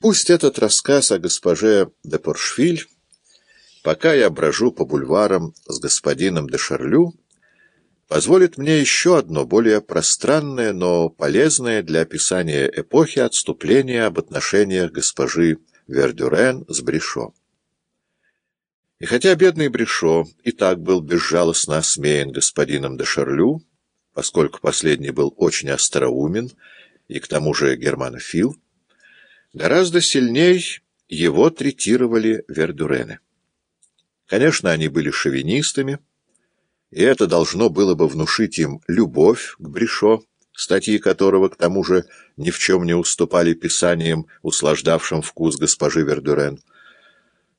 Пусть этот рассказ о госпоже де Поршвиль, пока я брожу по бульварам с господином де Шарлю, позволит мне еще одно, более пространное, но полезное для описания эпохи отступления об отношениях госпожи Вердюрен с Брешо. И хотя бедный Брешо и так был безжалостно осмеян господином де Шарлю, поскольку последний был очень остроумен и к тому же германофил, Гораздо сильней его третировали вердурены. Конечно, они были шовинистами, и это должно было бы внушить им любовь к Брешо, статьи которого, к тому же, ни в чем не уступали писаниям, услаждавшим вкус госпожи Вердурен.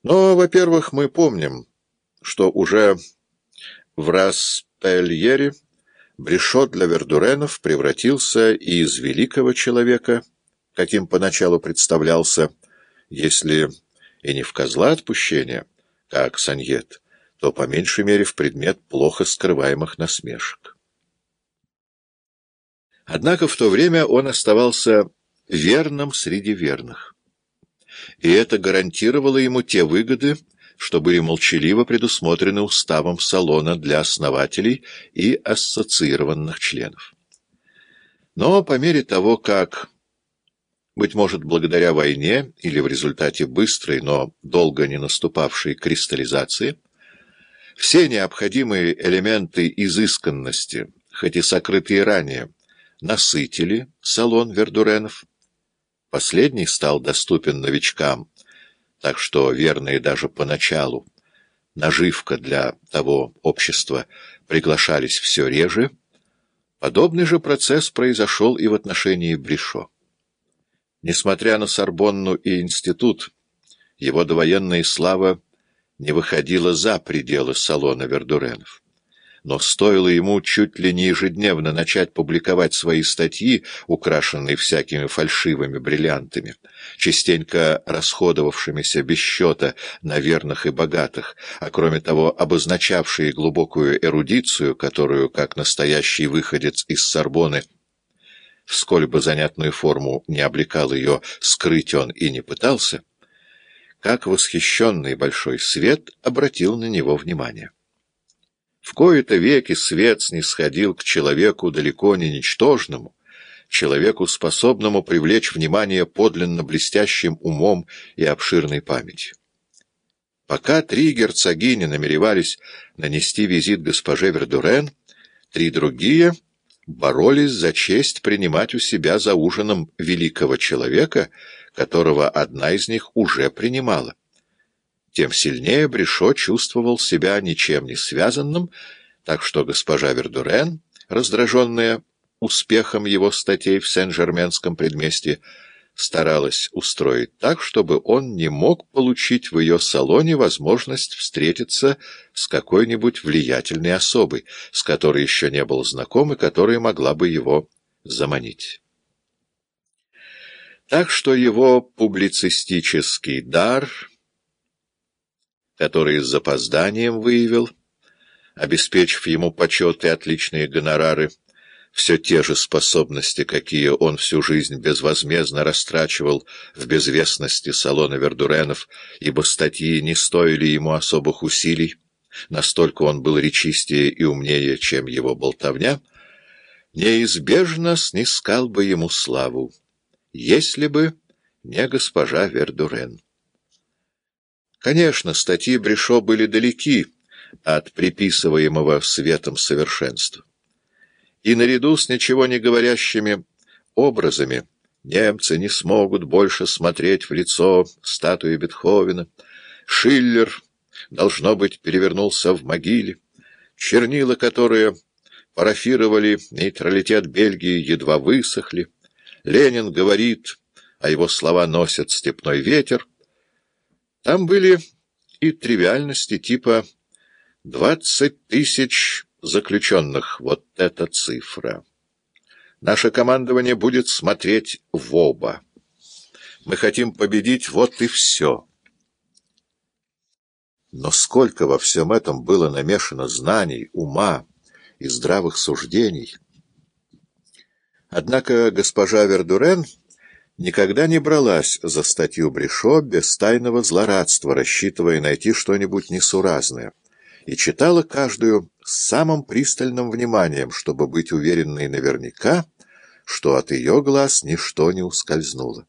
Но, во-первых, мы помним, что уже в Распельере Брешо для Вердуренов превратился из великого человека — каким поначалу представлялся, если и не в козла отпущения, как Саньет, то по меньшей мере в предмет плохо скрываемых насмешек. Однако в то время он оставался верным среди верных. И это гарантировало ему те выгоды, что были молчаливо предусмотрены уставом салона для основателей и ассоциированных членов. Но по мере того, как быть может, благодаря войне или в результате быстрой, но долго не наступавшей кристаллизации, все необходимые элементы изысканности, хоть и сокрытые ранее, насытили салон Вердуренов. Последний стал доступен новичкам, так что верные даже поначалу, наживка для того общества, приглашались все реже. Подобный же процесс произошел и в отношении Бришо. Несмотря на Сорбонну и институт, его довоенная слава не выходила за пределы салона Вердуренов. Но стоило ему чуть ли не ежедневно начать публиковать свои статьи, украшенные всякими фальшивыми бриллиантами, частенько расходовавшимися без счета на верных и богатых, а кроме того обозначавшие глубокую эрудицию, которую, как настоящий выходец из Сорбоны, в сколь бы занятную форму не облекал ее, скрыть он и не пытался, как восхищенный большой свет обратил на него внимание. В кои-то веки свет снисходил к человеку далеко не ничтожному, человеку, способному привлечь внимание подлинно блестящим умом и обширной памятью. Пока три герцогини намеревались нанести визит госпоже Вердурен, три другие — боролись за честь принимать у себя за ужином великого человека, которого одна из них уже принимала. Тем сильнее Брешо чувствовал себя ничем не связанным, так что госпожа Вердурен, раздраженная успехом его статей в Сен-Жерменском предместье, старалась устроить так, чтобы он не мог получить в ее салоне возможность встретиться с какой-нибудь влиятельной особой, с которой еще не был знаком и которая могла бы его заманить. Так что его публицистический дар, который с запозданием выявил, обеспечив ему почет и отличные гонорары, все те же способности, какие он всю жизнь безвозмездно растрачивал в безвестности салона Вердуренов, ибо статьи не стоили ему особых усилий, настолько он был речистее и умнее, чем его болтовня, неизбежно снискал бы ему славу, если бы не госпожа Вердурен. Конечно, статьи Брешо были далеки от приписываемого светом совершенства и наряду с ничего не говорящими образами немцы не смогут больше смотреть в лицо статуи Бетховена. Шиллер, должно быть, перевернулся в могиле. Чернила, которые парафировали нейтралитет Бельгии, едва высохли. Ленин говорит, а его слова носят степной ветер. Там были и тривиальности типа «двадцать тысяч заключенных. Вот эта цифра. Наше командование будет смотреть в оба. Мы хотим победить, вот и все. Но сколько во всем этом было намешано знаний, ума и здравых суждений. Однако госпожа Вердурен никогда не бралась за статью Брешо без тайного злорадства, рассчитывая найти что-нибудь несуразное, и читала каждую с самым пристальным вниманием, чтобы быть уверенной наверняка, что от ее глаз ничто не ускользнуло.